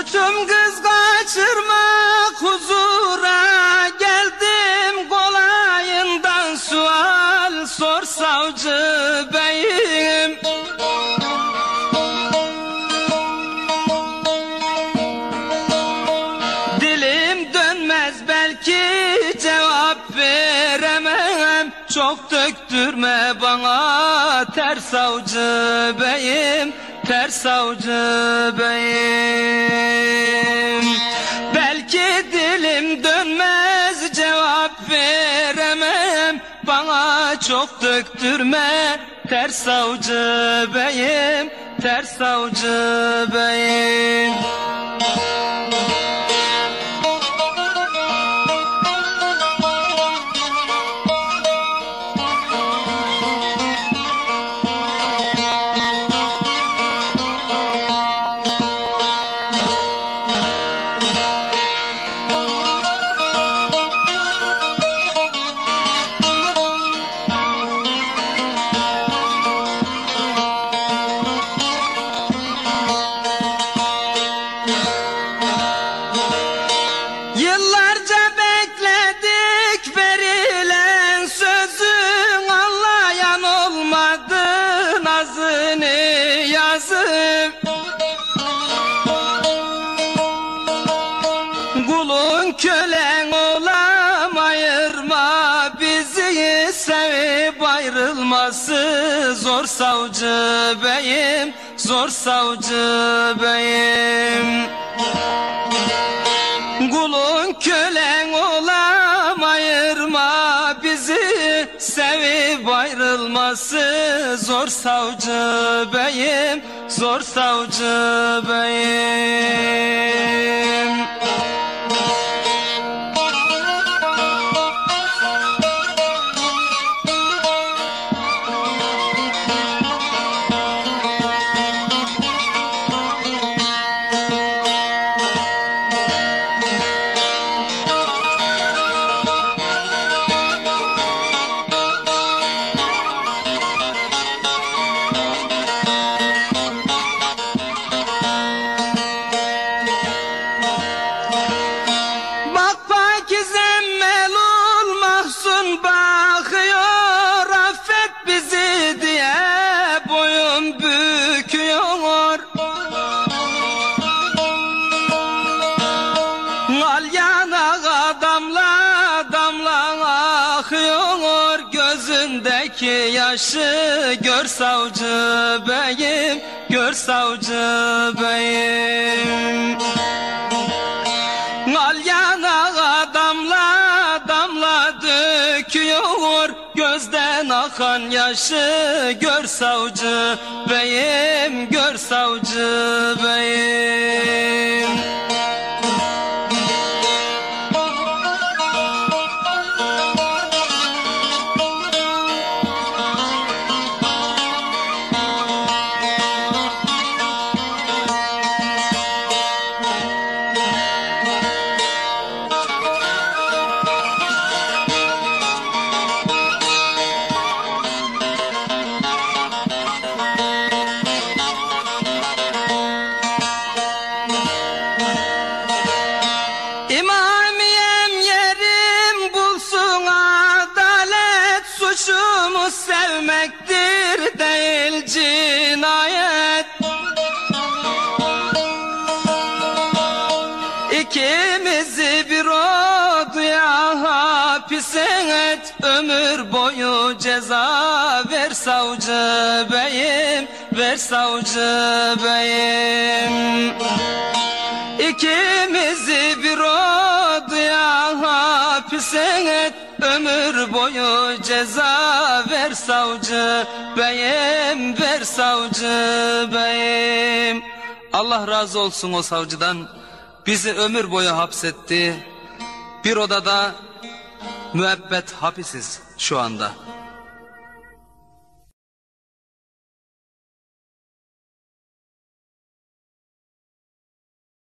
Suçum kız kaçırmak huzura geldim. Kolayından sual sor savcı beyim. Dilim dönmez belki cevap veremem. Çok döktürme bana ter savcı beyim Ter savcı beyim çok döktürme ter savcı beyim Ter savcı beyim Yıllarca bekledik verilen sözün anlayan olmadı nazını yazıp. Kulun kölen olam ayırma bizi sevip ayrılması zor savcı beyim zor savcı beyim Kulun kölen olam ayırma bizi. Sevip ayrılması zor savcı beyim Zor savcı beyim Gözündeki yaşı gör savcı beyim Gör savcı beyim. Al yana damla damla döküyor. Gözden akan yaşı gör savcı beyim Gör savcı beyim Suçumu sevmektir değil cinayet. İkimizi bir odaya hapis et. Ömür boyu ceza ver savcı beyim Ver savcı beyim. İkimizi bir odaya hapis et Ömür boyu ceza ver savcı beyim Ver savcı beyim. Allah razı olsun o savcıdan. Bizi ömür boyu hapsetti. Bir odada müebbet hapisiz şu anda